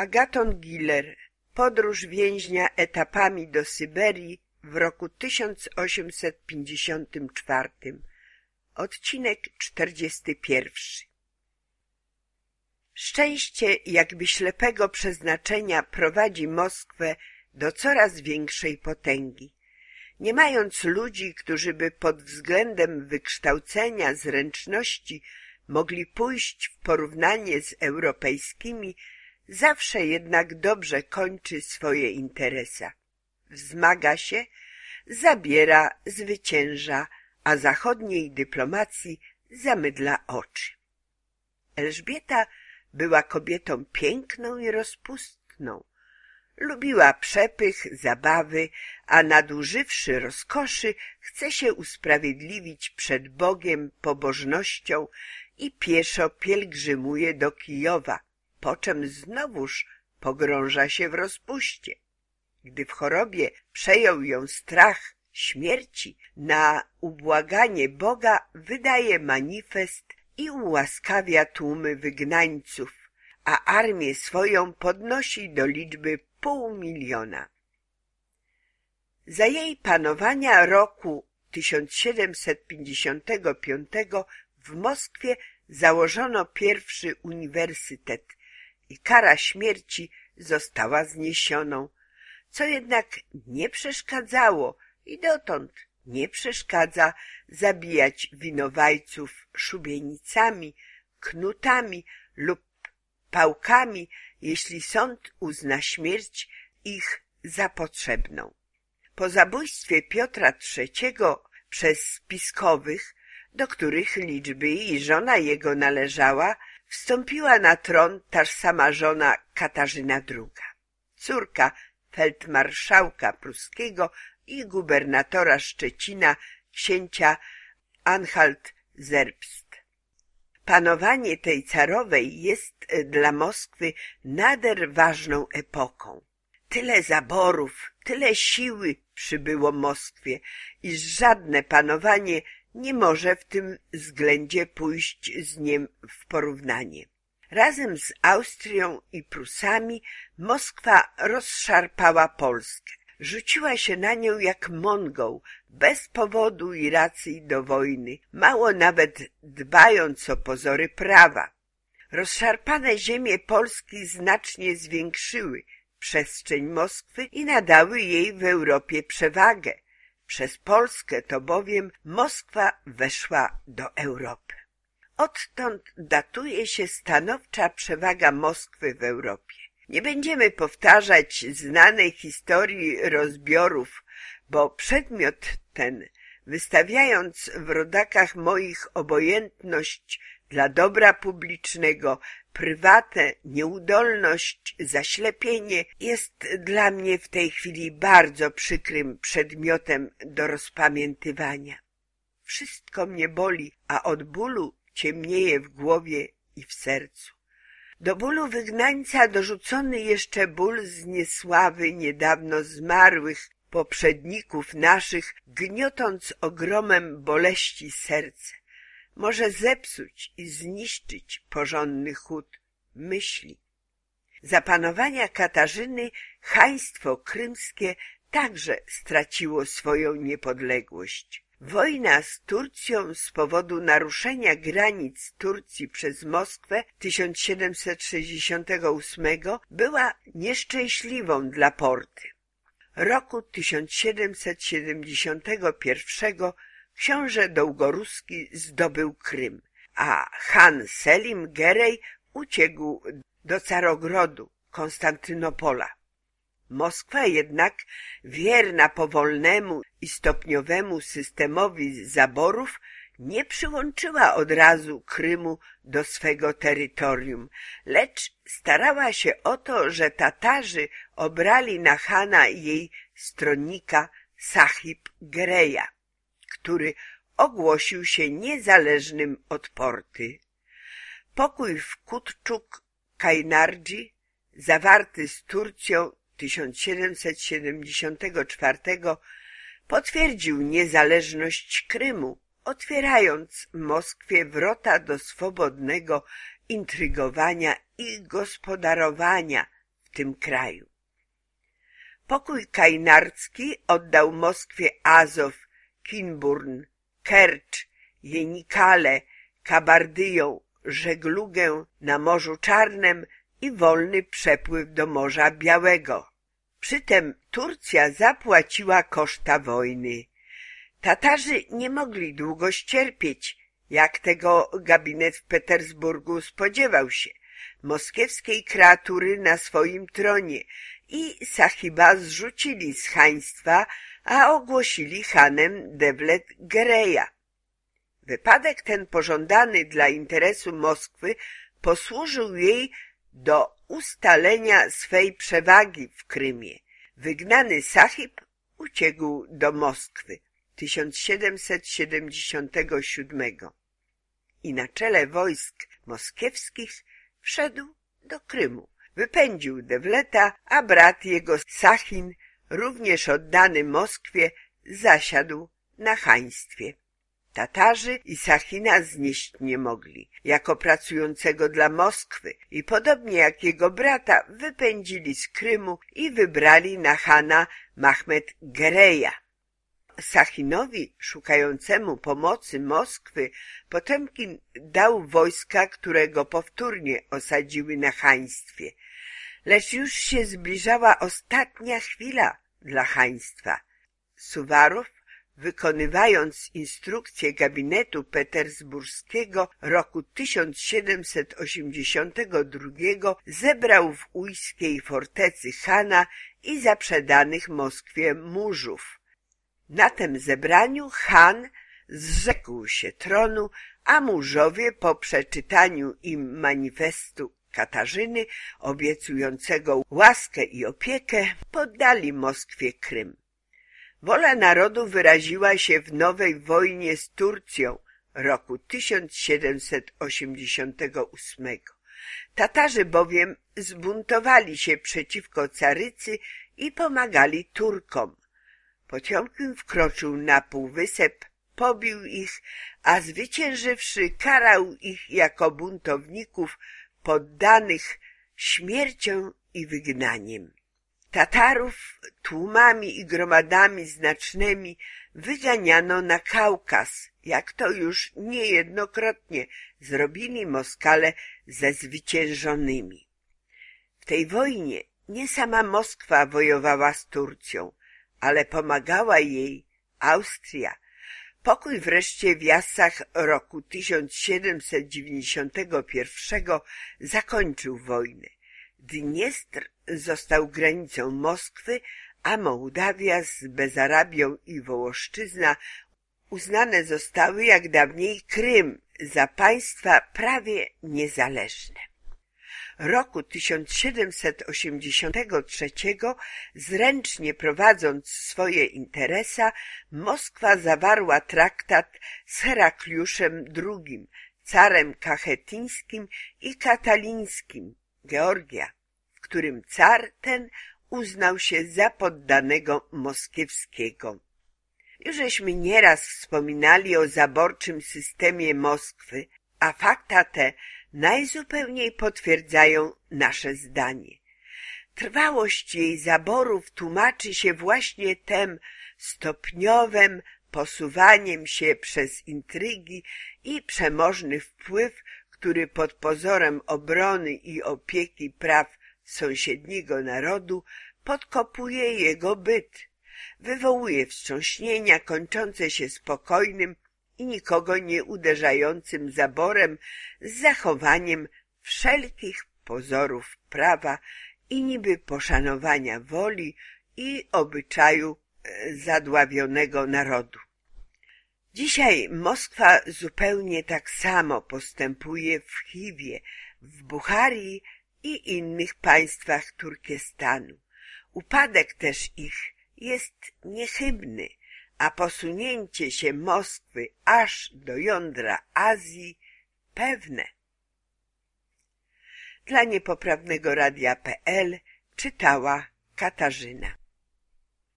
Agaton Giller Podróż więźnia etapami do Syberii w roku 1854 Odcinek 41 Szczęście jakby ślepego przeznaczenia prowadzi Moskwę do coraz większej potęgi. Nie mając ludzi, którzy by pod względem wykształcenia, zręczności mogli pójść w porównanie z europejskimi, zawsze jednak dobrze kończy swoje interesa. Wzmaga się, zabiera, zwycięża, a zachodniej dyplomacji zamydla oczy. Elżbieta była kobietą piękną i rozpustną. Lubiła przepych, zabawy, a nadużywszy rozkoszy, chce się usprawiedliwić przed Bogiem pobożnością i pieszo pielgrzymuje do Kijowa, po czym znowuż pogrąża się w rozpuście. Gdy w chorobie przejął ją strach śmierci, na ubłaganie Boga wydaje manifest i ułaskawia tłumy wygnańców, a armię swoją podnosi do liczby pół miliona. Za jej panowania roku 1755 w Moskwie założono pierwszy uniwersytet i kara śmierci została zniesioną, co jednak nie przeszkadzało i dotąd nie przeszkadza zabijać winowajców szubienicami, knutami lub pałkami, jeśli sąd uzna śmierć ich za potrzebną. Po zabójstwie Piotra III przez spiskowych, do których liczby i żona jego należała, wstąpiła na tron taż sama żona Katarzyna II, córka feldmarszałka pruskiego i gubernatora Szczecina księcia Anhalt-Zerbst. Panowanie tej carowej jest dla Moskwy nader ważną epoką. Tyle zaborów, tyle siły przybyło Moskwie, iż żadne panowanie nie może w tym względzie pójść z nim w porównanie. Razem z Austrią i Prusami Moskwa rozszarpała Polskę. Rzuciła się na nią jak Mongoł, bez powodu i racji do wojny, mało nawet dbając o pozory prawa. Rozszarpane ziemie Polski znacznie zwiększyły przestrzeń Moskwy i nadały jej w Europie przewagę. Przez Polskę to bowiem Moskwa weszła do Europy. Odtąd datuje się stanowcza przewaga Moskwy w Europie. Nie będziemy powtarzać znanej historii rozbiorów, bo przedmiot ten, wystawiając w rodakach moich obojętność dla dobra publicznego, prywatę, nieudolność, zaślepienie, jest dla mnie w tej chwili bardzo przykrym przedmiotem do rozpamiętywania. Wszystko mnie boli, a od bólu ciemnieje w głowie i w sercu. Do bólu wygnańca dorzucony jeszcze ból z niesławy niedawno zmarłych poprzedników naszych, gniotąc ogromem boleści serce, może zepsuć i zniszczyć porządny chód myśli. Za panowania Katarzyny państwo krymskie także straciło swoją niepodległość. Wojna z Turcją z powodu naruszenia granic Turcji przez Moskwę 1768 była nieszczęśliwą dla Porty. Roku 1771 książę Dołgoruski zdobył Krym, a Han Selim Gerej uciekł do Carogrodu, Konstantynopola. Moskwa jednak, wierna powolnemu i stopniowemu systemowi zaborów, nie przyłączyła od razu Krymu do swego terytorium, lecz starała się o to, że Tatarzy obrali na Hana jej stronnika Sahib Gereja, który ogłosił się niezależnym od porty. Pokój w Kutczuk Kajnardzi, zawarty z Turcją 1774 potwierdził niezależność Krymu, otwierając Moskwie wrota do swobodnego intrygowania i gospodarowania w tym kraju. Pokój kajnarcki oddał Moskwie Azow, Kinburn, Kercz, Jenikale, Kabardyją, żeglugę na Morzu Czarnym i wolny przepływ do Morza Białego. Przytem Turcja zapłaciła koszta wojny. Tatarzy nie mogli długo ścierpieć, jak tego gabinet w Petersburgu spodziewał się, moskiewskiej kreatury na swoim tronie i Sahiba zrzucili z haństwa, a ogłosili hanem Devlet Gereja. Wypadek ten pożądany dla interesu Moskwy posłużył jej do ustalenia swej przewagi w Krymie. Wygnany Sahib uciekł do Moskwy 1777 i na czele wojsk moskiewskich wszedł do Krymu. Wypędził Dewleta, a brat jego Sachin, również oddany Moskwie, zasiadł na haństwie. Tatarzy i Sachina znieść nie mogli, jako pracującego dla Moskwy i podobnie jak jego brata wypędzili z Krymu i wybrali na Hana Mahmed Gereja. Sachinowi szukającemu pomocy Moskwy Potemkin dał wojska, które go powtórnie osadziły na haństwie. Lecz już się zbliżała ostatnia chwila dla haństwa. Suwarow wykonywając instrukcje gabinetu petersburskiego roku 1782 zebrał w ujskiej fortecy Hana i zaprzedanych Moskwie murzów. Na tym zebraniu Han zrzekł się tronu, a murzowie po przeczytaniu im manifestu Katarzyny obiecującego łaskę i opiekę poddali Moskwie Krym. Wola narodu wyraziła się w nowej wojnie z Turcją roku 1788. Tatarzy bowiem zbuntowali się przeciwko carycy i pomagali Turkom. Potiomkin wkroczył na półwysep, pobił ich, a zwyciężywszy karał ich jako buntowników poddanych śmiercią i wygnaniem. Tatarów tłumami i gromadami znacznymi wyganiano na Kaukaz, jak to już niejednokrotnie zrobili Moskale ze zwyciężonymi. W tej wojnie nie sama Moskwa wojowała z Turcją, ale pomagała jej Austria. Pokój wreszcie w Jasach roku 1791 zakończył wojnę. Dniestr został granicą Moskwy, a Mołdawia z Bezarabią i Wołoszczyzna uznane zostały jak dawniej Krym za państwa prawie niezależne. Roku 1783 zręcznie prowadząc swoje interesa, Moskwa zawarła traktat z Herakliuszem II, carem kachetyńskim i katalińskim, Georgia, w którym car ten uznał się za poddanego moskiewskiego. Jużeśmy nieraz wspominali o zaborczym systemie Moskwy, a fakta te najzupełniej potwierdzają nasze zdanie. Trwałość jej zaborów tłumaczy się właśnie tem stopniowym posuwaniem się przez intrygi i przemożny wpływ który pod pozorem obrony i opieki praw sąsiedniego narodu podkopuje jego byt, wywołuje wstrząśnienia kończące się spokojnym i nikogo nie uderzającym zaborem z zachowaniem wszelkich pozorów prawa i niby poszanowania woli i obyczaju e, zadławionego narodu. Dzisiaj Moskwa zupełnie tak samo postępuje w Chiwie, w Bucharii i innych państwach Turkestanu. Upadek też ich jest niechybny, a posunięcie się Moskwy aż do jądra Azji pewne. Dla niepoprawnego radia.pl czytała Katarzyna.